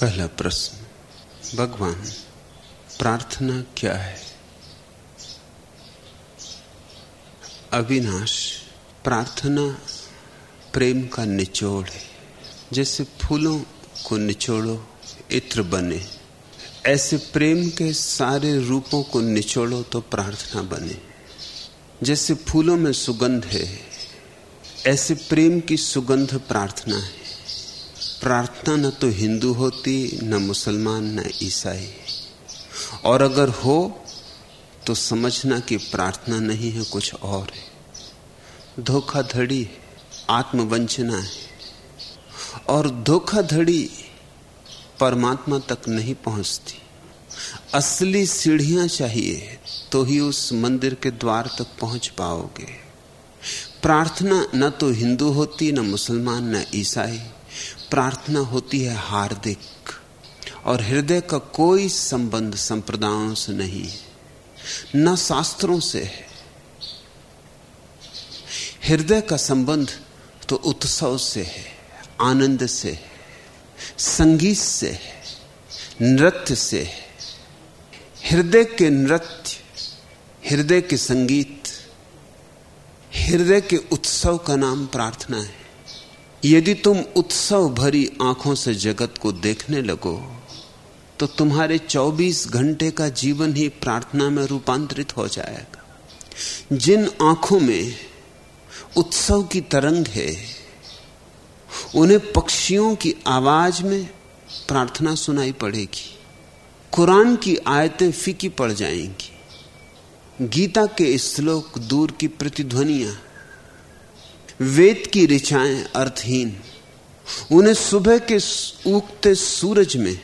पहला प्रश्न, भगवान, प्रार्थना क्या है? अविनाश, प्रार्थना प्रेम का निचोड़ है। जैसे फूलों को निचोड़ो, इत्र बने। ऐसे प्रेम के सारे रूपों को निचोड़ो तो प्रार्थना बने। जैसे फूलों में सुगंध है, ऐसे प्रेम की सुगंध प्रार्थना है। प्रार्थना न तो हिंदू होती, न मुसलमान, न ईसाई। और अगर हो तो समझना कि प्रार्थना नहीं है, कुछ और है। धोखाधड़ी आत्मवंचना है। और धोखाधड़ी परमात्मा तक नहीं पहुँचती। असली सीढ़ियाँ चाहिए तो ही उस मंदिर के द्वार तक पहुँच पाओगे। प्रार्थना न तो हिंदू होती, न मुसलमान, न ईसाई। प्रार्थना होती है हार्दिक, और हृदय का कोई संबंध संप्रदायों से नहीं न शास्त्रों से है। हृदय का संबंध तो उत्सव से है, आनंद से है, संगीत से है, नृत्य से है। हृदय के नृत्य, हृदय के संगीत, हृदय के उत्सव का नाम प्रार्थना है। यदि तुम उत्सव भरी आँखों से जगत को देखने लगो तो तुम्हारे 24 घंटे का जीवन ही प्रार्थना में रूपांतरित हो जाएगा। जिन आँखों में उत्सव की तरंग है, उन्हें पक्षियों की आवाज़ में प्रार्थना सुनाई पड़ेगी, कुरान की आयतें फीकी पड़ जाएँगी, गीता के श्लोक दूर की प्रतिध्वनियाँ वेद की ऋचाएँ अर्थहीन। उन्हें सुबह के उगते सूरज में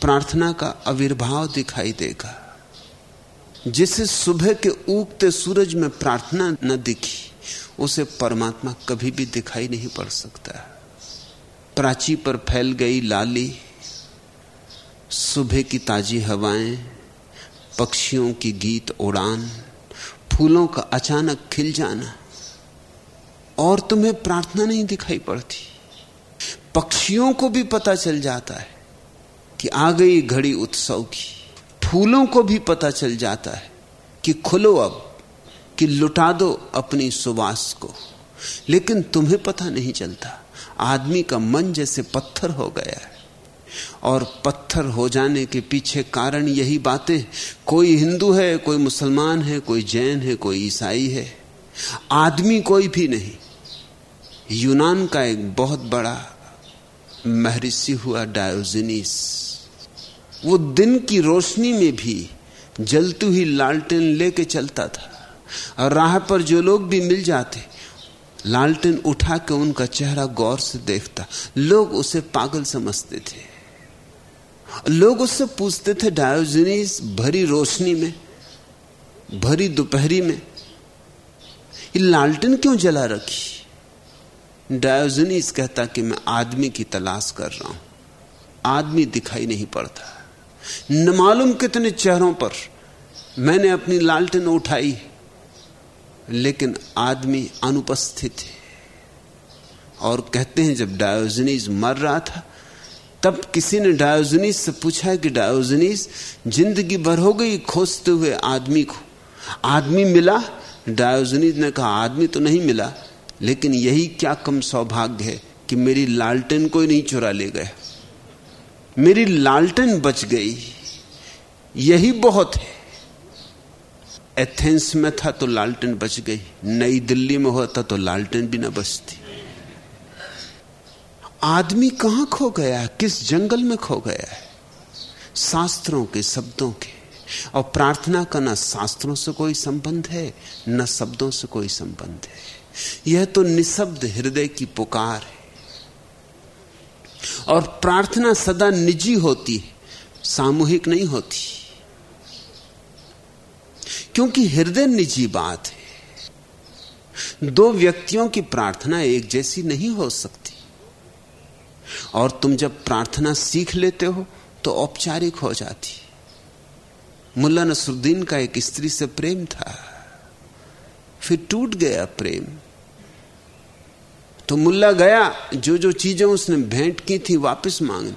प्रार्थना का आविर्भाव दिखाई देगा। जिसे सुबह के उगते सूरज में प्रार्थना न दिखी, उसे परमात्मा कभी भी दिखाई नहीं पड़ सकता। प्राची पर फैल गई लाली, सुबह की ताजी हवाएँ, पक्षियों की गीत उड़ान, फूलों का अचानक खिल जाना और तुम्हें प्रार्थना नहीं दिखाई पड़ती। पक्षियों को भी पता चल जाता है कि आ गई घड़ी उत्सव की। फूलों को भी पता चल जाता है कि खुलो अब, कि लुटा दो अपनी सुवास को। लेकिन तुम्हें पता नहीं चलता, आदमी का मन जैसे पत्थर हो गया है। और पत्थर हो जाने के पीछे कारण यही बातें, कोई हिंदू है, कोई मुसलमान है, कोई जैन है, कोई ईसाई है। आदमी कोई भी नहीं। यूनान का एक बहुत बड़ा महर्षि हुआ डायोजनीस। वो दिन की रोशनी में भी जलती हुई लालटेन लेके चलता था। और राह पर जो लोग भी मिल जाते, लालटेन उठा के उनका चेहरा गौर से देखता। लोग उसे पागल समझते थे। लोग उससे पूछते थे, डायोजनीस, भरी रोशनी में, भरी दोपहरी में, ये लालटेन क्यों जला रखी? डायोजनीस कहता कि मैं आदमी की तलाश कर रहा हूँ। आदमी दिखाई नहीं पड़ता। न मालूम कितने चेहरों पर मैंने अपनी लालटेन उठाई, लेकिन आदमी अनुपस्थित है। और कहते हैं, जब डायोजनीस मर रहा था, तब किसी ने डायोजनीस से पूछा कि डायोजनीस ज़िंदगी भर हो गई खोजते हुए आदमी को, आदमी मिला? डायोजनीस ने कहा, आदमी तो नहीं मिला। लेकिन यही क्या कम सौभाग्य है कि मेरी लालटेन कोई नहीं चुरा ले गया मेरी लालटेन बच गई। यही बहुत है। एथेंस में था तो लालटेन बच गई। नई दिल्ली में होता तो लालटेन भी ना बचती। आदमी कहाँ खो गया है? किस जंगल में खो गया है? शास्त्रों के, शब्दों के। और प्रार्थना का ना शास्त्रों से कोई संबंध है, न शब्दों से कोई संबंध है। यह तो निशब्द हृदय की पुकार है। और प्रार्थना सदा निजी होती है, सामूहिक नहीं होती। क्योंकि हृदय निजी बात है। दो व्यक्तियों की प्रार्थना एक जैसी नहीं हो सकती। और तुम जब प्रार्थना सीख लेते हो तो औपचारिक हो जाती। मुल्ला नसरुद्दीन का एक स्त्री से प्रेम था, फिर टूट गया प्रेम। तो मुल्ला गया जो जो चीज़ें उसने भेंट की थी, वापस मांगने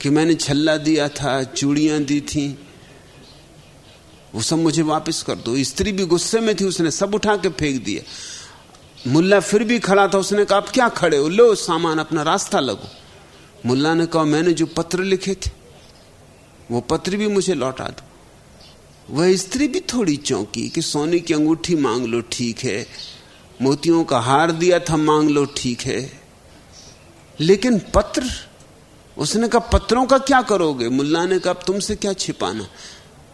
कि मैंने छल्ला दिया था, चूड़ियाँ दी थी, वो सब मुझे वापस कर दो। स्त्री भी गुस्से में थी, उसने सब उठा के फेंक दिया। मुल्ला फिर भी खड़ा था, उसने कहा, आप क्या खड़े हो? लो सामान, अपना रास्ता लगो। मुल्ला ने कहा, मैंने जो पत्र लिखे थे, वो पत्र भी मुझे लौटा दो। वह स्त्री भी थोड़ी चौंकी कि, सोने की अंगूठी मांग लो, ठीक है। मोतियों का हार दिया था, मांग लो, ठीक है। लेकिन पत्र? उसने कहा, पत्रों का क्या करोगे? मुल्ला ने कहा तुमसे क्या छिपाना?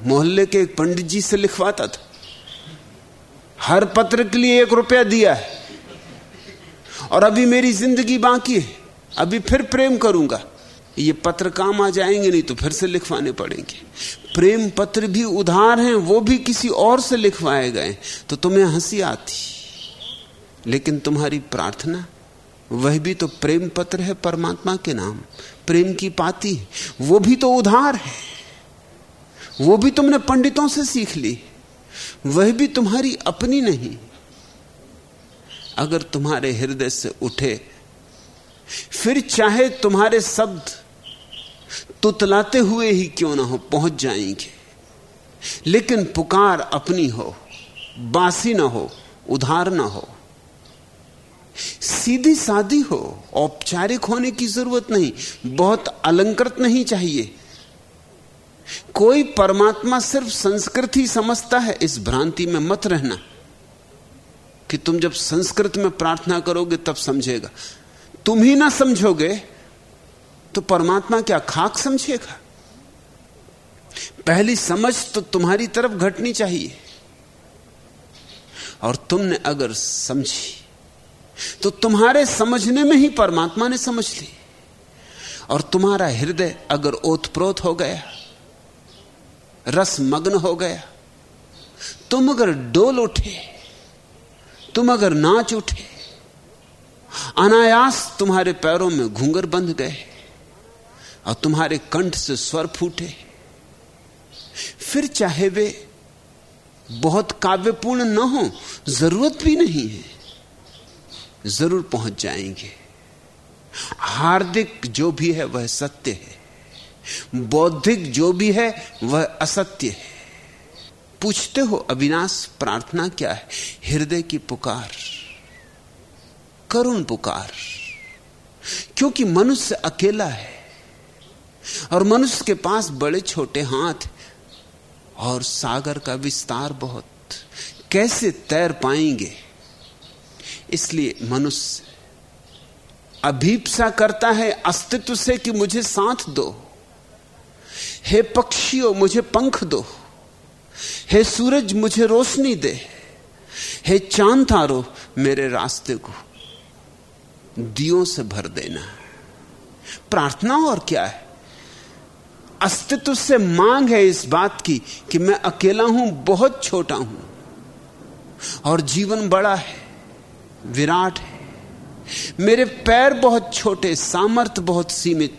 मोहल्ले के एक पंडित जी से लिखवाता था। हर पत्र के लिए एक रुपया दिया है। और अभी मेरी ज़िंदगी बाकी है। अभी फिर प्रेम करूँगा। ये पत्र काम आ जाएँगे, नहीं तो फिर से लिखवाने पड़ेंगे। प्रेम पत्र भी उधार हैं, वो भी किसी और से लिखवाए गए तो तुम्हें हँसी आती। लेकिन तुम्हारी प्रार्थना, वह भी तो प्रेम पत्र है परमात्मा के नाम। प्रेम की पाती, वो भी तो उधार है। वो भी तुमने पंडितों से सीख ली, वह भी तुम्हारी अपनी नहीं। अगर तुम्हारे हृदय से उठे, फिर चाहे तुम्हारे शब्द तुतलाते हुए ही क्यों ना हो, पहुँच जाएँगे। लेकिन पुकार अपनी हो, बासी ना हो, उधार ना हो। सीधी सादी हो, औपचारिक होने की ज़रूरत नहीं, बहुत अलंकृत नहीं चाहिए। कोई परमात्मा सिर्फ़ संस्कृत ही समझता है, इस भ्रांति में मत रहना। कि तुम जब संस्कृत में प्रार्थना करोगे, तब समझेगा। तुम ही ना समझोगे तो परमात्मा क्या खाक समझेगा? पहली समझ तो तुम्हारी तरफ़ घटनी चाहिए। और तुमने अगर समझी तो तुम्हारे समझने में ही परमात्मा ने समझ ली। और तुम्हारा हृदय अगर ओतप्रोत हो गया रस मग्न हो गया, तुम अगर डोल उठे, तुम अगर नाच उठे, अनायास तुम्हारे पैरों में घूंगर बंध गए और तुम्हारे कंठ से स्वर फूटे, फिर चाहे वे बहुत काव्यपूर्ण न हो, ज़रूरत भी नहीं है। ज़रूर पहुँच जाएँगे। हार्दिक जो भी है, वह सत्य है। बौद्धिक जो भी है, वह असत्य है। पूछते हो, अविनाश, प्रार्थना क्या है? हृदय की पुकार, करुण पुकार। क्योंकि मनुष्य अकेला है, और मनुष्य के पास बड़े छोटे हाथ और सागर का विस्तार बहुत। कैसे तैर पाएँगे? इसलिए मनुष्य अभीपसा करता है अस्तित्व से कि मुझे साथ दो। हे पक्षियों, मुझे पंख दो। हे सूरज, मुझे रोशनी दे। हे चाँद तारो, मेरे रास्ते को दियों से भर देना। प्रार्थना और क्या है? अस्तित्व से मांग है इस बात की कि मैं अकेला हूँ, बहुत छोटा हूँ और जीवन बड़ा है। विराट है। मेरे पैर बहुत छोटे, सामर्थ बहुत सीमित,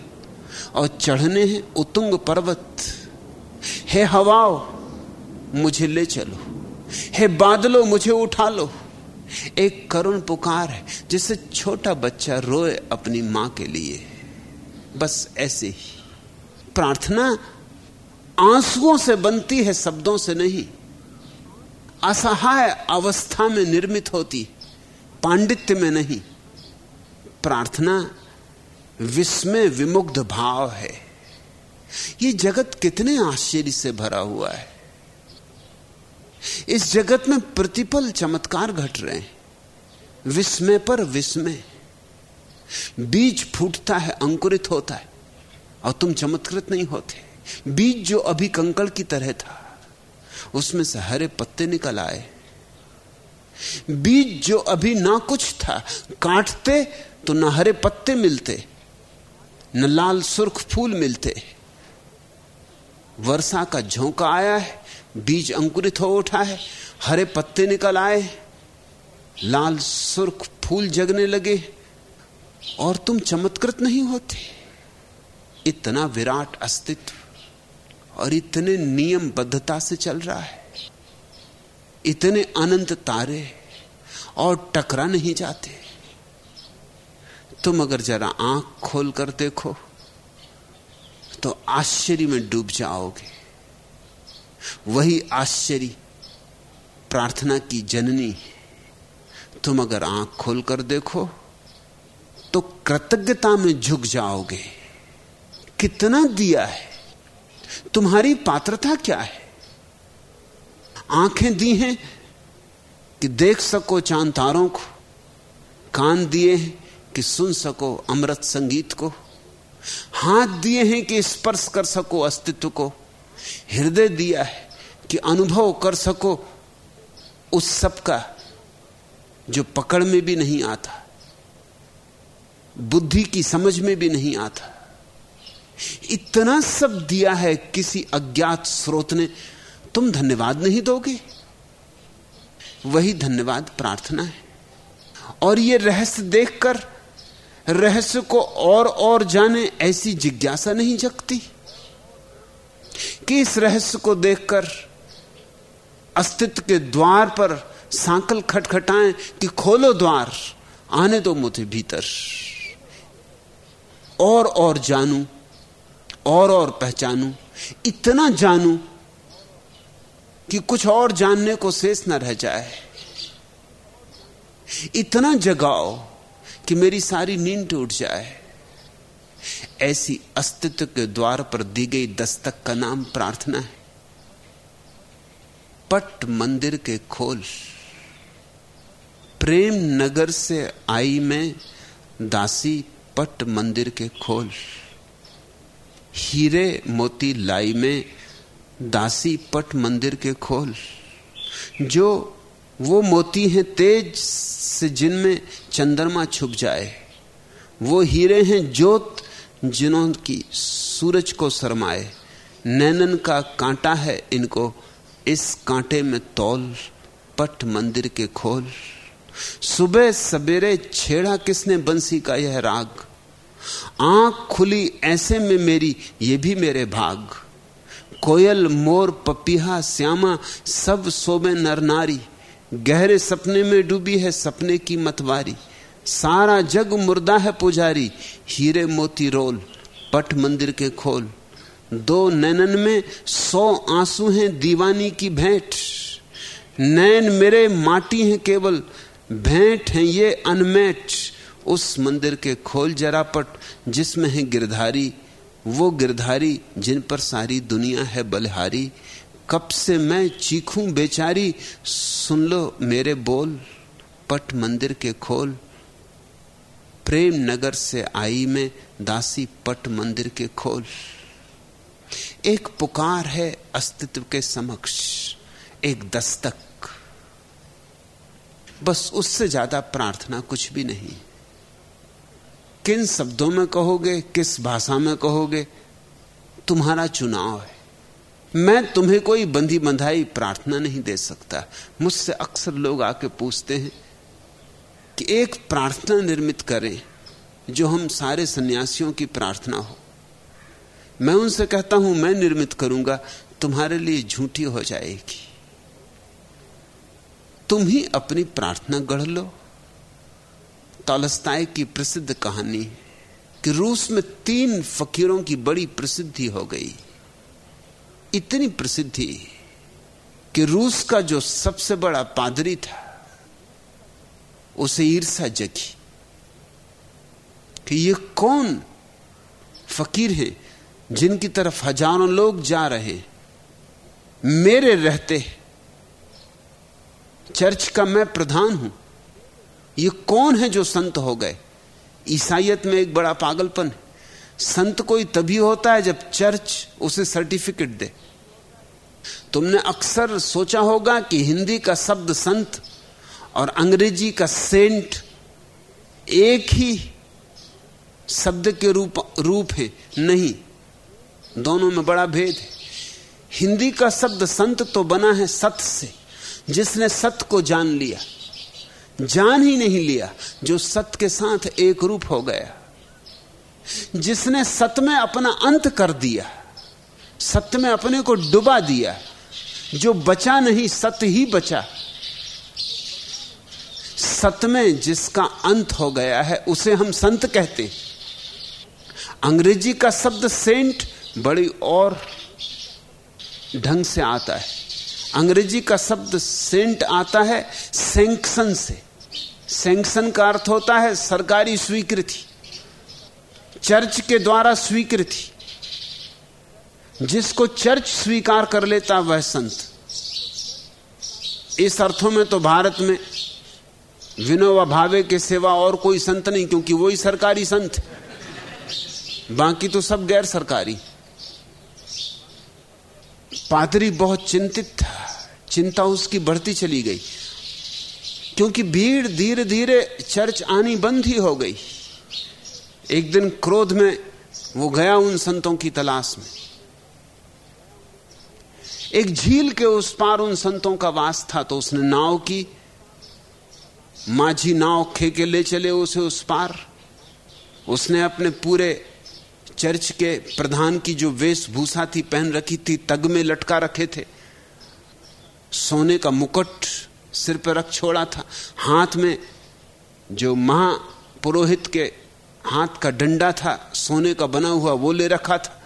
और चढ़ने हैं उतुंग पर्वत। हे हवाओ, मुझे ले चलो। हे बादलो, मुझे उठा लो। एक करुण पुकार है, जिसे छोटा बच्चा रोए अपनी माँ के लिए। बस ऐसे ही। प्रार्थना आंसुओं से बनती है, शब्दों से नहीं। असहाय अवस्था में निर्मित होती पांडित्य में नहीं। प्रार्थना विस्मय विमुग्ध भाव है। ये जगत कितने आश्चर्य से भरा हुआ है। इस जगत में प्रतिपल चमत्कार घट रहे हैं। विस्मय पर विस्मय। बीज फूटता है, अंकुरित होता है, और तुम चमत्कृत नहीं होते। बीज जो अभी कंकड़ की तरह था, उसमें से हरे पत्ते निकल आए। बीज जो अभी ना कुछ था, काटते तो ना हरे पत्ते मिलते, न लाल सुर्ख फूल मिलते। वर्षा का झोंका आया है, बीज अंकुरित हो उठा है, हरे पत्ते निकल आए, लाल सुर्ख फूल जगने लगे, और तुम चमत्कृत नहीं होते। इतना विराट अस्तित्व और इतने नियमबद्धता से चल रहा है। इतने अनंत तारे और टकरा नहीं जाते। तुम अगर जरा आँख खोल कर देखो तो आश्चर्य में डूब जाओगे। वही आश्चर्य प्रार्थना की जननी तुम अगर आँख खोलकर देखो तो कृतज्ञता में झुक जाओगे। कितना दिया है? तुम्हारी पात्रता क्या है? आँखें दी हैं कि देख सको चाँद तारों को, कान दिए हैं कि सुन सको अमृत संगीत को, हाथ दिए हैं कि स्पर्श कर सको अस्तित्व को, हृदय दिया है कि अनुभव कर सको उस सब का जो पकड़ में भी नहीं आता, बुद्धि की समझ में भी नहीं आता। इतना सब दिया है किसी अज्ञात स्रोत ने तुम धन्यवाद नहीं दोगे? वही धन्यवाद प्रार्थना है। और ये रहस्य देखकर, रहस्य को और और जाने, ऐसी जिज्ञासा नहीं जगती। कि इस रहस्य को देखकर, अस्तित्व के द्वार पर सांकल खटखटाएँ कि खोलो द्वार, आने दो मुझे भीतर। और और जानू, और और पहचानू, इतना जानू कि कुछ और जानने को शेष न रह जाए। इतना जगाओ कि मेरी सारी नींद टूट जाए। ऐसी अस्तित्व के द्वार पर दी गई दस्तक का नाम प्रार्थना है। पट मंदिर के खोल। प्रेम नगर से आई मैं दासी पट मंदिर के खोल। हीरे मोती लाई में दासी पट मंदिर के खोल। जो वो मोती हैं तेज से जिनमें चंद्रमा छुप जाए। वो हीरे हैं जोत जिन्हों की सूरज को शरमाए। नैनन का कांटा है इनको इस कांटे में तौल, पट मंदिर के खोल। सुबह सवेरे छेड़ा किसने बंसी का यह राग? आँख खुली ऐसे में मेरी, ये भी मेरे भाग। कोयल, मोर, पपिहा, श्यामा, सब सोबे नर नारी। गहरे सपने में डूबी है सपने की मतवारी। सारा जग मुर्दा है पुजारी, हीरे मोती रोल, पट मंदिर के खोल। दो नैनन में सौ आँसू हैं दीवानी की भेंट। नैन मेरे माटी हैं केवल, भेंट हैं ये अनमेट। उस मंदिर के खोल जरापट जिसमें है गिरधारी वो गिरधारी जिन पर सारी दुनिया है बलहारी, कब से मैं चीखूं बेचारी, सुन लो मेरे बोल, पट मंदिर के खोल। प्रेम नगर से आई मैं, दासी पट मंदिर के खोल। एक पुकार है अस्तित्व के समक्ष, एक दस्तक। बस उससे ज़्यादा प्रार्थना कुछ भी नहीं। किन शब्दों में कहोगे, किस भाषा में कहोगे? तुम्हारा चुनाव है। मैं तुम्हें कोई बंधी बंधाई प्रार्थना नहीं दे सकता। मुझसे अक्सर लोग आके पूछते हैं कि एक प्रार्थना निर्मित करें जो हम सारे सन्यासियों की प्रार्थना हो। मैं उनसे कहता हूँ, मैं निर्मित करूँगा, तुम्हारे लिए झूठी हो जाएगी। तुम ही अपनी प्रार्थना गढ़ लो। तालस्ताय की प्रसिद्ध कहानी कि रूस में तीन फकीरों की बड़ी प्रसिद्धि हो गई। इतनी प्रसिद्धि कि रूस का जो सबसे बड़ा पादरी था, उसे ईर्षा जगी कि ये कौन फकीर है जिनकी तरफ़ हज़ारों लोग जा रहे हैं। मेरे रहते चर्च का मैं प्रधान हूँ। ये कौन है जो संत हो गए? ईसाइत में एक बड़ा पागलपन है। संत कोई तभी होता है जब चर्च उसे सर्टिफिकेट दे। तुमने अक्सर सोचा होगा कि हिंदी का शब्द संत और अंग्रेज़ी का सेंट एक ही शब्द के रूप रूप है। नहीं, दोनों में बड़ा भेद है। हिंदी का शब्द संत तो बना है सत से, जिसने सत्य को जान लिया। जान ही नहीं लिया जो सत्य के साथ एक रूप हो गया। जिसने सत्य में अपना अंत कर दिया सत्य में अपने को डुबा दिया, जो बचा नहीं सत्य ही बचा। सत्य में जिसका अंत हो गया है, उसे हम संत कहते हैं। अंग्रेज़ी का शब्द सेंट बड़ी और ढंग से आता है। अंग्रेज़ी का शब्द सेंट आता है, सेंक्शन से। सैंक्शन का अर्थ होता है सरकारी स्वीकृति। चर्च के द्वारा स्वीकृति। जिसको चर्च स्वीकार कर लेता वह संत। इस अर्थों में तो भारत में विनोबा भावे के सेवा और कोई संत नहीं, क्योंकि वही सरकारी संत। बाकी तो सब गैर सरकारी। पादरी बहुत चिंतित था। चिंता उसकी बढ़ती चली गई। क्योंकि भीड़ धीरे धीरे चर्च आनी बंद ही हो गई। एक दिन क्रोध में वो गया उन संतों की तलाश में। एक झील के उस पार उन संतों का वास था तो उसने नाव की, माझी नाव खे के ले चले उसे उस पार। उसने अपने पूरे चर्च के प्रधान की जो वेशभूषा थी पहन रखी थी, तग में लटका रखे थे। सोने का मुकुट सिर पर रख छोड़ा था। हाथ में जो महापुरोहित के हाथ का डंडा था, सोने का बना हुआ, वो ले रखा था।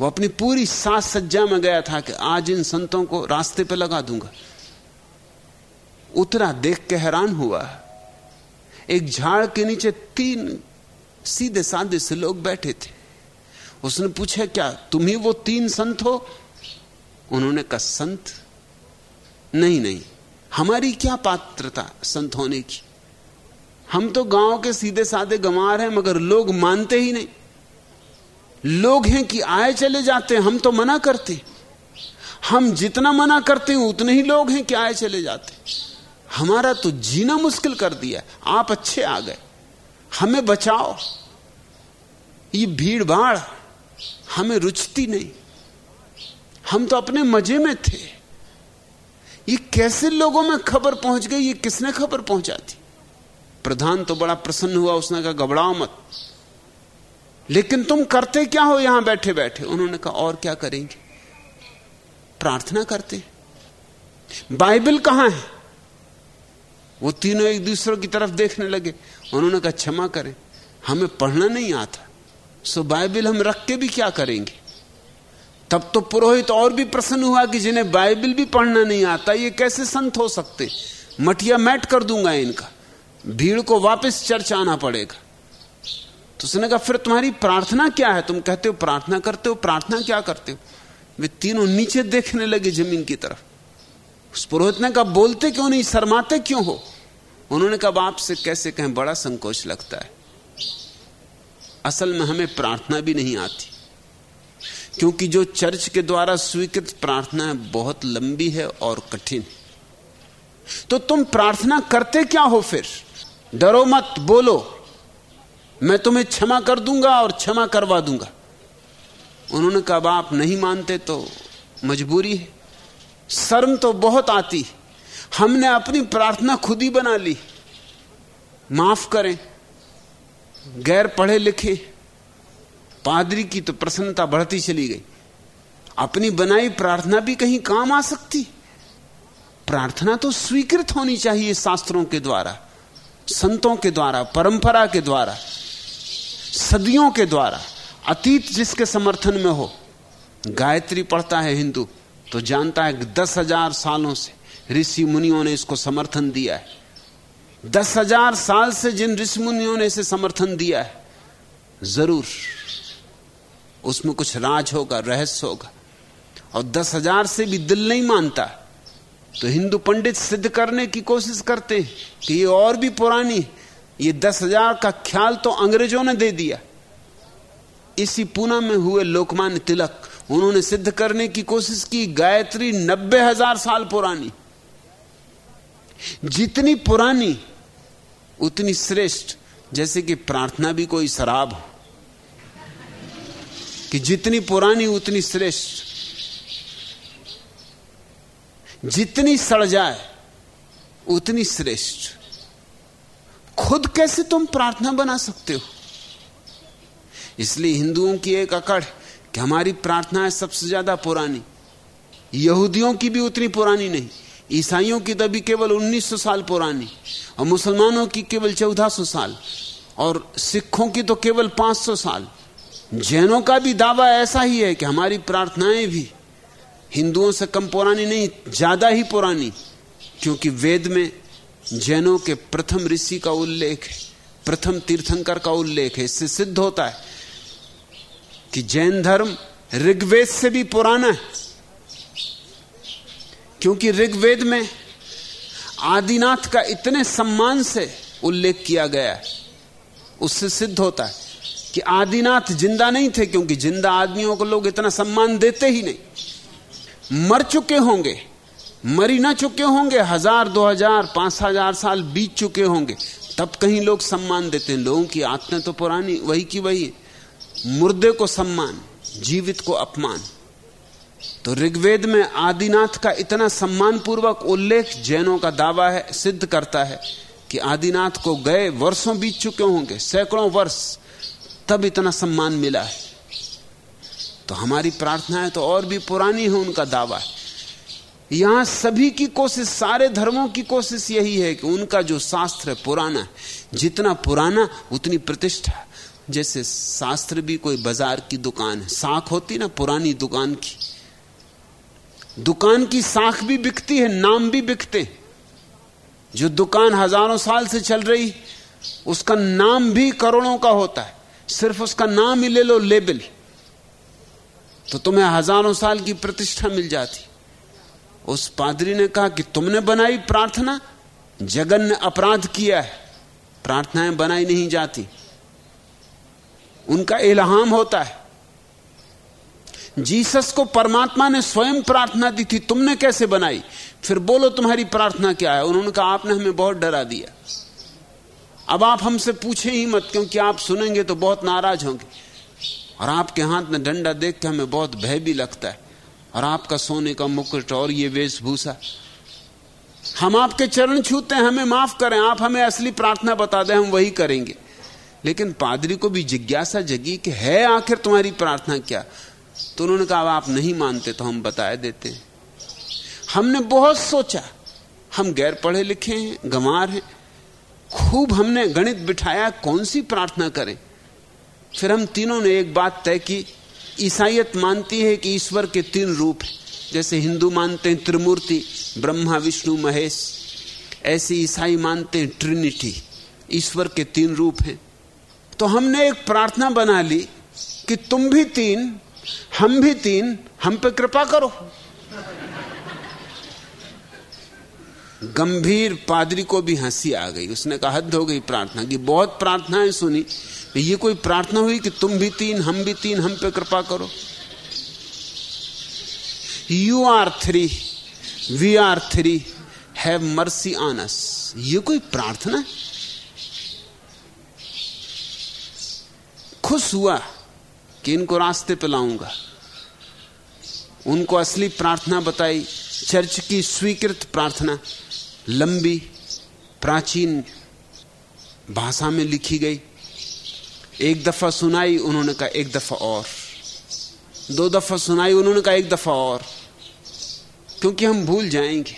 वो अपनी पूरी सास सज्जा में गया था कि आज इन संतों को रास्ते पे लगा दूँगा। उतरा, देख के हैरान हुआ। एक झाड़ के नीचे तीन सीधे साधे से लोग बैठे थे। उसने पूछा, क्या तुम ही वो तीन संत हो? उन्होंने कहा, संत? नहीं नहीं। हमारी क्या पात्रता संत होने की? हम तो गाँव के सीधे साधे गंवार हैं, मगर लोग मानते ही नहीं। लोग हैं कि आए चले जाते, हम तो मना करते। हम जितना मना करते हैं, उतने ही लोग हैं कि आए चले जाते। हमारा तो जीना मुश्किल कर दिया आप अच्छे आ गए। हमें बचाओ। ये भीड़ भाड़ हमें रुचती नहीं। हम तो अपने मज़े में थे। ये कैसे लोगों में खबर पहुँच गई? ये किसने खबर पहुँचा दी प्रधान तो बड़ा प्रसन्न हुआ, उसने कहा, घबराओ मत। लेकिन तुम करते क्या हो यहाँ बैठे बैठे उन्होंने कहा, और क्या करेंगे? प्रार्थना करते। बाइबल कहाँ है? वो तीनों एक दूसरे की तरफ़ देखने लगे। उन्होंने कहा, क्षमा करें। हमें पढ़ना नहीं आता। सो बाइबल हम रख के भी क्या करेंगे? तब तो पुरोहित और भी प्रसन्न हुआ कि जिन्हें बाइबल भी पढ़ना नहीं आता, ये कैसे संत हो सकते? मटिया मैट कर दूँगा इनका। भीड़ को वापस चर्च आना पड़ेगा। तो उसने कहा, फिर तुम्हारी प्रार्थना क्या है? तुम कहते हो, प्रार्थना करते हो, प्रार्थना क्या करते हो? वे तीनों नीचे देखने लगे ज़मीन की तरफ़। उस पुरोहित ने कहा, बोलते क्यों नहीं? शर्माते क्यों हो? उन्होंने कहा, बाप से कैसे कहें, बड़ा संकोच लगता है। असल में हमें प्रार्थना भी नहीं आती। क्योंकि जो चर्च के द्वारा स्वीकृत प्रार्थना है, बहुत लंबी है और कठिन तो तुम प्रार्थना करते क्या हो फिर? डरो मत, बोलो। मैं तुम्हें क्षमा कर दूँगा और क्षमा करवा दूँगा। उन्होंने कहा आप नहीं मानते तो मजबूरी है। शर्म तो बहुत आती हमने अपनी प्रार्थना खुद ही बना ली। माफ़ करें। गैर पढ़े लिखे पादरी की तो प्रसन्नता बढ़ती चली गई। अपनी बनाई प्रार्थना भी कहीं काम आ सकती। प्रार्थना तो स्वीकृत होनी चाहिए शास्त्रों के द्वारा, संतों के द्वारा, परंपरा के द्वारा, सदियों के द्वारा, अतीत जिसके समर्थन में हो। गायत्री पढ़ता है हिंदू तो जानता है कि दस हज़ार सालों से ऋषि मुनियों ने इसको समर्थन दिया है। दस हज़ार साल से जिन ऋषि मुनियों ने इसे समर्थन दिया है, ज़रूर उसमें कुछ राज होगा, रहस्य होगा। और दस हज़ार से भी दिल नहीं मानता। तो हिंदू पंडित सिद्ध करने की कोशिश करते हैं कि ये और भी पुरानी, ये दस हज़ार का ख्याल तो अंग्रेज़ों ने दे दिया। इसी पूना में हुए लोकमान्य तिलक, उन्होंने सिद्ध करने की कोशिश की, गायत्री नब्बे हज़ार साल पुरानी। जितनी पुरानी, उतनी श्रेष्ठ, जैसे कि प्रार्थना भी कोई शराब हो। कि जितनी पुरानी, उतनी श्रेष्ठ। जितनी सड़ जाए, उतनी श्रेष्ठ। खुद कैसे तुम प्रार्थना बना सकते हो? इसलिए हिंदुओं की एक अकड़ कि हमारी प्रार्थना है सबसे ज़्यादा पुरानी। यहूदियों की भी उतनी पुरानी नहीं। ईसाइयों की तभी केवल 1900 साल पुरानी। और मुसलमानों की केवल 1400 साल। और सिखों की तो केवल 500 साल। जैनों का भी दावा ऐसा ही है कि हमारी प्रार्थनाएँ भी हिंदुओं से कम पुरानी नहीं, ज़्यादा ही पुरानी, क्योंकि वेद में जैनों के प्रथम ऋषि का उल्लेख है, प्रथम तीर्थंकर का उल्लेख है। इससे सिद्ध होता है कि जैन धर्म ऋग्वेद से भी पुराना है, क्योंकि ऋग्वेद में आदिनाथ का इतने सम्मान से उल्लेख किया गया है, उससे सिद्ध होता है। कि आदिनाथ ज़िंदा नहीं थे क्योंकि ज़िंदा आदमियों को लोग इतना सम्मान देते ही नहीं। मर चुके होंगे, मरी ना चुके होंगे, हज़ार, दो हज़ार, पाँच हज़ार साल बीत चुके होंगे, तब कहीं लोग सम्मान देते हैं। लोगों की आत्मा तो पुरानी, वही की वही मुर्दे को सम्मान, जीवित को अपमान। तो ऋग्वेद में आदिनाथ का इतना सम्मान पूर्वक उल्लेख जैनों का दावा है, सिद्ध करता है कि आदिनाथ को गए, वर्षों बीत चुके होंगे, सैकड़ों वर्ष तब इतना सम्मान मिला है। तो हमारी प्रार्थनाएँ तो और भी पुरानी है, उनका दावा है। यहाँ सभी की कोशिश, सारे धर्मों की कोशिश यही है कि उनका जो शास्त्र है पुराना है, जितना पुराना उतनी प्रतिष्ठा जैसे शास्त्र भी कोई बाज़ार की दुकान है, साख होती ना पुरानी दुकान की। दुकान की साख भी बिकती है, नाम भी बिकते जो दुकान हज़ारों साल से चल रही, उसका नाम भी करोड़ों का होता है। सिर्फ़ उसका नाम ही ले लो, लेबल। तो तुम्हें हज़ारों साल की प्रतिष्ठा मिल जाती। उस पादरी ने कहा कि तुमने बनाई प्रार्थना, जगन ने अपराध किया है। प्रार्थनाएँ बनाई नहीं जाती। उनका इल्हाम होता है। जीसस को परमात्मा ने स्वयं प्रार्थना दी थी, तुमने कैसे बनाई? फिर बोलो, तुम्हारी प्रार्थना क्या है? उन्होंने कहा, आपने हमें बहुत डरा दिया। अब आप हमसे पूछे ही मत, क्योंकि आप सुनेंगे तो बहुत नाराज़ होंगे। और आपके हाथ में डंडा देख के हमें बहुत भय भी लगता है। और आपका सोने का मुकुट और ये वेशभूषा। हम आपके चरण छूते हैं, हमें माफ़ करें, आप हमें असली प्रार्थना बता दें, हम वही करेंगे। लेकिन पादरी को भी जिज्ञासा जगी कि है आखिर तुम्हारी प्रार्थना क्या? तो उन्होंने कहा आप नहीं मानते तो हम बताए देते हैं। हमने बहुत सोचा। हम गैर पढ़े लिखे हैं, गंवार हैं। खूब हमने गणित बिठाया, कौन सी प्रार्थना करें? फिर हम तीनों ने एक बात तय की ईसाइत मानती है कि ईश्वर के तीन रूप हैं। जैसे हिंदू मानते हैं त्रिमूर्ति, ब्रह्मा, विष्णु, महेश। ऐसे ईसाई मानते हैं ट्रिनिटी, ईश्वर के तीन रूप हैं। तो हमने एक प्रार्थना बना ली कि तुम भी तीन, हम भी तीन, हम पे कृपा करो। गंभीर पादरी को भी हँसी आ गई। उसने कहा, हद हो गई प्रार्थना की। बहुत प्रार्थनाएँ सुनी। ये कोई प्रार्थना हुई कि तुम भी तीन, हम भी तीन, हम पे कृपा करो? You are three we are three have mercy on us ये कोई प्रार्थना? खुश हुआ कि इनको रास्ते पे लाऊँगा। उनको असली प्रार्थना बताई, चर्च की स्वीकृत प्रार्थना। लंबी प्राचीन भाषा में लिखी गई। एक दफ़ा सुनाई उन्होंने कहा, एक दफ़ा और। दो दफ़ा सुनाई उन्होंने कहा, एक दफ़ा और। क्योंकि हम भूल जाएँगे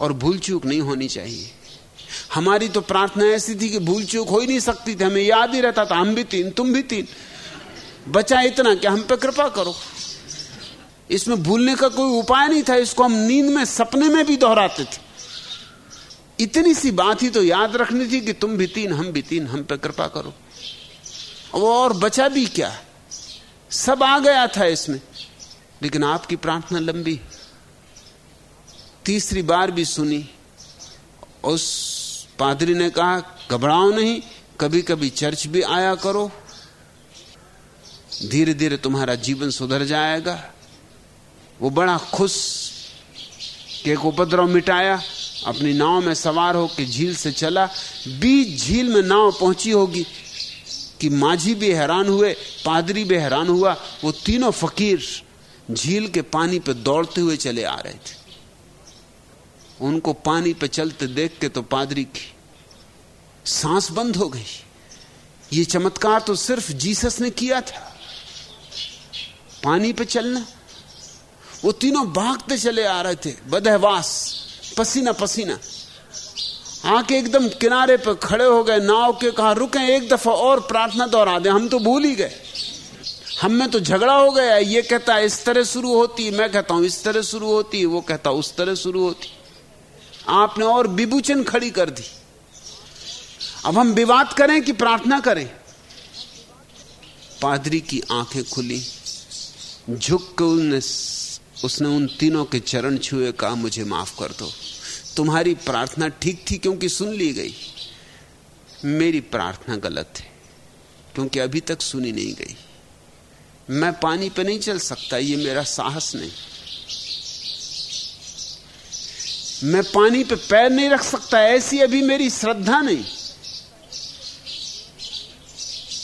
और भूल चूक नहीं होनी चाहिए। हमारी तो प्रार्थना ऐसी थी कि भूल चूक हो ही नहीं सकती थी, हमें याद ही रहता था, हम भी तीन, तुम भी तीन। बचा इतना कि हम पे कृपा करो। इसमें भूलने का कोई उपाय नहीं था, इसको हम नींद में, सपने में भी दोहराते थे। इतनी सी बात ही तो याद रखनी थी कि तुम भी तीन, हम भी तीन, हम पे कृपा करो। और बचा भी क्या? सब आ गया था इसमें, लेकिन आपकी प्रार्थना लंबी। तीसरी बार भी सुनी। उस पादरी ने कहा, घबराओ नहीं कभी कभी चर्च भी आया करो। धीरे धीरे तुम्हारा जीवन सुधर जाएगा। वो बड़ा खुश के एक उपद्रव मिटाया। अपनी नाव में सवार होकर झील से चला। बीच झील में नाव पहुँची होगी कि माझी भी हैरान हुए, पादरी भी हैरान हुआ। वो तीनों फकीर झील के पानी पे दौड़ते हुए चले आ रहे थे। उनको पानी पे चलते देख के तो पादरी की सांस बंद हो गई। ये चमत्कार तो सिर्फ़ जीसस ने किया था। पानी पे चलना। वो तीनों भागते चले आ रहे थे। बदहवास। पसीना पसीना। आके एकदम किनारे पर खड़े हो गए, नाव के कहा, रुके, एक दफ़ा और प्रार्थना दोहरा दे, हम तो भूल ही गए। हम में तो झगड़ा हो गया ये कहता इस तरह शुरू होती मैं कहता हूँ, इस तरह शुरू होती वो कहता, उस तरह शुरू होती आपने और विभूचन खड़ी कर दी। अब हम विवाद करें कि प्रार्थना करें? पादरी की आँखें खुली। झुक उसने उसने उन तीनों के चरण छुए, कहा, मुझे माफ़ कर दो। तुम्हारी प्रार्थना ठीक थी क्योंकि सुन ली गई। मेरी प्रार्थना गलत है, क्योंकि अभी तक सुनी नहीं गई। मैं पानी पे नहीं चल सकता, ये मेरा साहस नहीं। मैं पानी पे पैर नहीं रख सकता, ऐसी अभी मेरी श्रद्धा नहीं।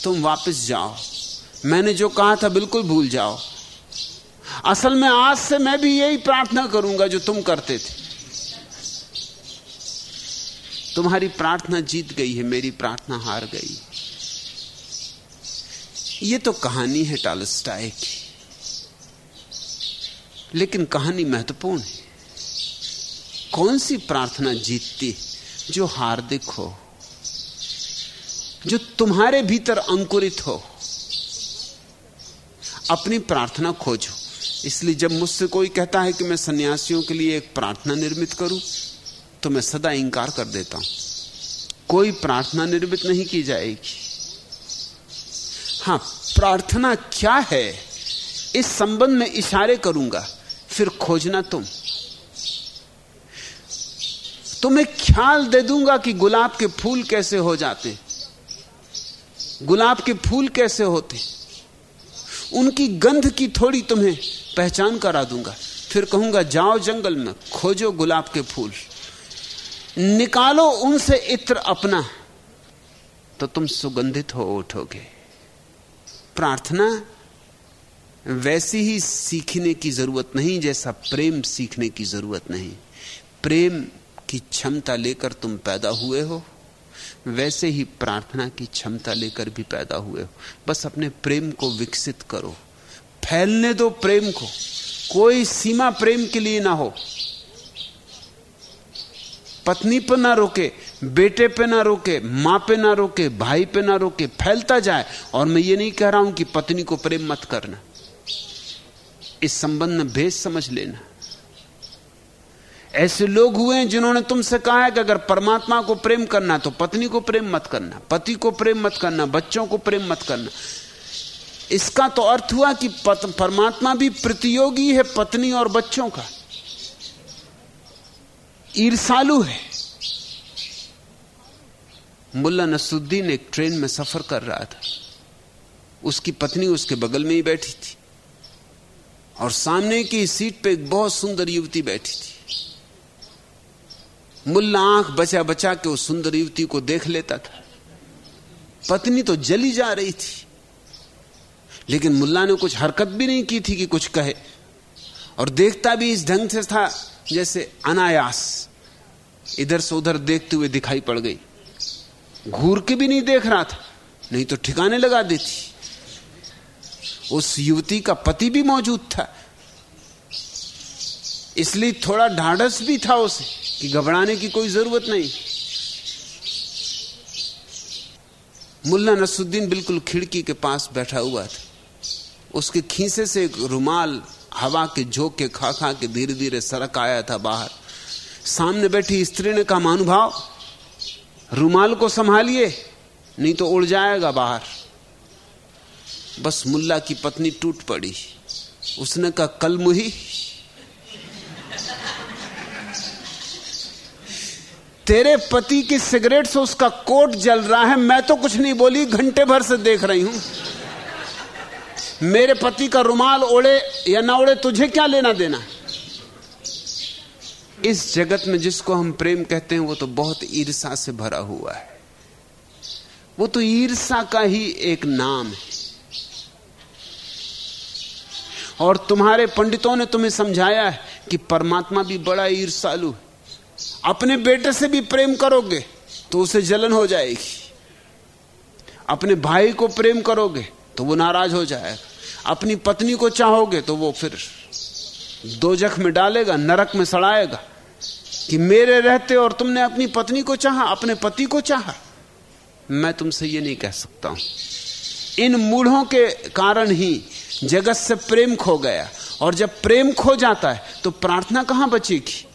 तुम वापस जाओ। मैंने जो कहा था बिल्कुल भूल जाओ। असल में आज से मैं भी यही प्रार्थना करूँगा जो तुम करते थे। तुम्हारी प्रार्थना जीत गई है, मेरी प्रार्थना हार गई। ये तो कहानी है टालस्टाय की। लेकिन कहानी महत्वपूर्ण है। कौन सी प्रार्थना जीतती जो हार्दिक हो? जो तुम्हारे भीतर अंकुरित हो? अपनी प्रार्थना खोजो। इसलिए जब मुझसे कोई कहता है कि मैं सन्यासियों के लिए एक प्रार्थना निर्मित करूँ तो मैं सदा इंकार कर देता हूँ। कोई प्रार्थना निर्मित नहीं की जाएगी। हाँ, प्रार्थना क्या है? इस संबंध में इशारे करूँगा, फिर खोजना तुम। तुम्हें ख्याल दे दूँगा कि गुलाब के फूल कैसे हो जाते। गुलाब के फूल कैसे होते। उनकी गंध की थोड़ी तुम्हें पहचान करा दूँगा। फिर कहूँगा, जाओ जंगल में, खोजो गुलाब के फूल। निकालो उनसे इत्र अपना। तो तुम सुगंधित हो उठोगे। प्रार्थना वैसी ही सीखने की ज़रूरत नहीं, जैसा प्रेम सीखने की ज़रूरत नहीं। प्रेम की क्षमता लेकर तुम पैदा हुए हो, वैसे ही प्रार्थना की क्षमता लेकर भी पैदा हुए हो। बस अपने प्रेम को विकसित करो। फैलने दो प्रेम को। कोई सीमा प्रेम के लिए ना हो। पत्नी पर ना रोके, बेटे पे ना रोके, माँ पे ना रोके, भाई पे ना रोके, फैलता जाए। और मैं ये नहीं कह रहा हूँ कि पत्नी को प्रेम मत करना। इस संबंध में भेद समझ लेना। ऐसे लोग हुए हैं जिन्होंने तुमसे कहा है कि अगर परमात्मा को प्रेम करना तो पत्नी को प्रेम मत करना, पति को प्रेम मत करना, बच्चों को प्रेम मत करना। इसका तो अर्थ हुआ कि परमात्मा भी प्रतियोगी है पत्नी और बच्चों का। ईर्षालु है। मुल्ला नसुद्दीन एक ट्रेन में सफ़र कर रहा था। उसकी पत्नी उसके बगल में ही बैठी थी। और सामने की सीट पे एक बहुत सुंदर युवती बैठी थी। मुल्ला आँख बचा बचा के उस सुंदर युवती को देख लेता था। पत्नी तो जली जा रही थी। लेकिन मुल्ला ने कुछ हरकत भी नहीं की थी कि कुछ कहे। और देखता भी इस ढंग से था जैसे अनायास इधर से उधर देखते हुए दिखाई पड़ गई। घूर के भी नहीं देख रहा था, नहीं तो ठिकाने लगा देती। उस युवती का पति भी मौजूद था। इसलिए थोड़ा ढाढ़स भी था उसे कि घबराने की कोई ज़रूरत नहीं। मुल्ला नसुद्दीन बिल्कुल खिड़की के पास बैठा हुआ था। उसके खीसे से एक रुमाल हवा के झोंके खा खा के धीरे धीरे सरक आया था बाहर। सामने बैठी स्त्री ने कहा मानुभाव रुमाल को संभालिए, नहीं तो उड़ जाएगा बाहर। बस मुल्ला की पत्नी टूट पड़ी। उसने कहा, कल मुही। तेरे पति की सिगरेट से उसका कोट जल रहा है, मैं तो कुछ नहीं बोली, घंटे भर से देख रही हूँ। मेरे पति का रुमाल ओढ़े या ना ओढ़े, तुझे क्या लेना देना? इस जगत में जिसको हम प्रेम कहते हैं, वो तो बहुत ईर्षा से भरा हुआ है। वो तो ईर्षा का ही एक नाम है। और तुम्हारे पंडितों ने तुम्हें समझाया है कि परमात्मा भी बड़ा ईर्षालु है। अपने बेटे से भी प्रेम करोगे तो उसे जलन हो जाएगी। अपने भाई को प्रेम करोगे तो वो नाराज़ हो जाएगा। अपनी पत्नी को चाहोगे तो वो फिर दो जख में डालेगा, नरक में सड़ाएगा कि मेरे रहते और तुमने अपनी पत्नी को चाहा, अपने पति को चाहा। मैं तुमसे ये नहीं कह सकता हूँ। इन मूढ़ों के कारण ही जगत से प्रेम खो गया और जब प्रेम खो जाता है तो प्रार्थना कहाँ बचेगी?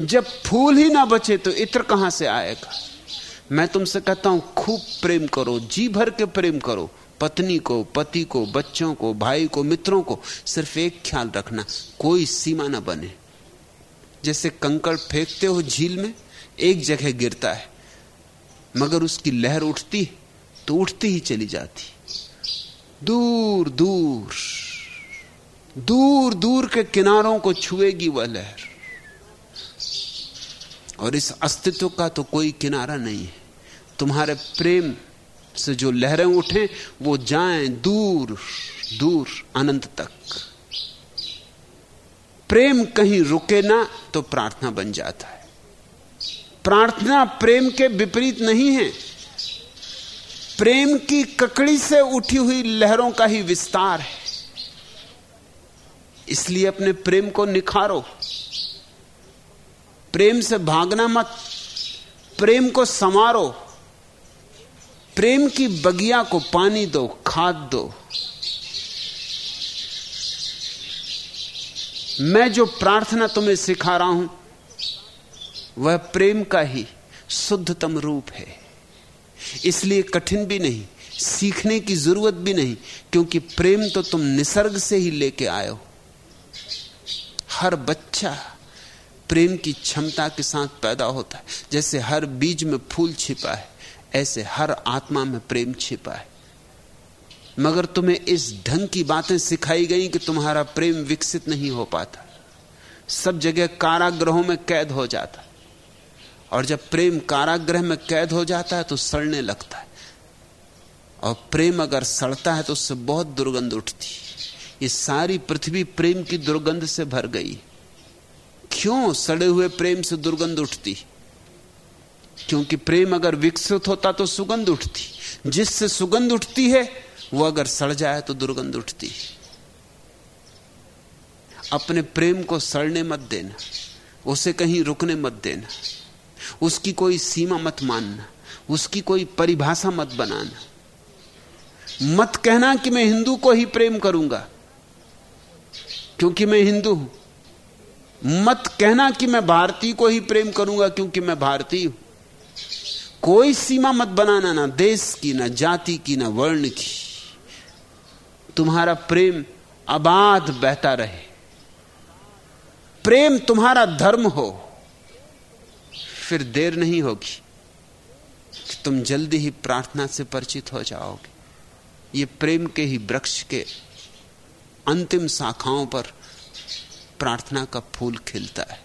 जब फूल ही ना बचे तो इत्र कहाँ से आएगा? मैं तुमसे कहता हूँ, खूब प्रेम करो, जी भर के प्रेम करो पत्नी को, पति को, बच्चों को, भाई को, मित्रों को सिर्फ़ एक ख्याल रखना, कोई सीमा ना बने। जैसे कंकड़ फेंकते हो झील में, एक जगह गिरता है, मगर उसकी लहर उठती तो उठती ही चली जाती। दूर दूर दूर दूर के किनारों को छुएगी वह लहर। और इस अस्तित्व का तो कोई किनारा नहीं है। तुम्हारे प्रेम से जो लहरें उठे, वो जाएँ दूर दूर, अनंत तक। प्रेम कहीं रुके ना तो प्रार्थना बन जाता है। प्रार्थना प्रेम के विपरीत नहीं है। प्रेम की ककड़ी से उठी हुई लहरों का ही विस्तार है। इसलिए अपने प्रेम को निखारो। प्रेम से भागना मत। प्रेम को समारो प्रेम की बगिया को पानी दो, खाद दो। मैं जो प्रार्थना तुम्हें सिखा रहा हूँ, वह प्रेम का ही शुद्धतम रूप है। इसलिए कठिन भी नहीं, सीखने की ज़रूरत भी नहीं, क्योंकि प्रेम तो तुम निसर्ग से ही लेके आए हो। हर बच्चा प्रेम की क्षमता के साथ पैदा होता है, जैसे हर बीज में फूल छिपा है। ऐसे हर आत्मा में प्रेम छिपा है। मगर तुम्हें इस ढंग की बातें सिखाई गई कि तुम्हारा प्रेम विकसित नहीं हो पाता। सब जगह कारागृहों में कैद हो जाता। और जब प्रेम कारागृह में कैद हो जाता है तो सड़ने लगता है। और प्रेम अगर सड़ता है तो उससे बहुत दुर्गंध उठती ये सारी पृथ्वी प्रेम की दुर्गंध से भर गई क्यों सड़े हुए प्रेम से दुर्गंध उठती क्योंकि प्रेम अगर विकसित होता तो सुगंध उठती। जिससे सुगंध उठती है, वो अगर सड़ जाए तो दुर्गंध उठती अपने प्रेम को सड़ने मत देना, उसे कहीं रुकने मत देना, उसकी कोई सीमा मत मानना, उसकी कोई परिभाषा मत बनाना। मत कहना कि मैं हिंदू को ही प्रेम करूँगा, क्योंकि मैं हिंदू हूँ। मत कहना कि मैं भारतीय को ही प्रेम करूँगा, क्योंकि मैं भारतीय हूँ। कोई सीमा मत बनाना, ना देश की, ना जाति की, ना वर्ण की। तुम्हारा प्रेम अबाध बहता रहे। प्रेम तुम्हारा धर्म हो, फिर देर नहीं होगी कि तुम जल्दी ही प्रार्थना से परिचित हो जाओगे। ये प्रेम के ही वृक्ष के अंतिम शाखाओं पर प्रार्थना का फूल खिलता है।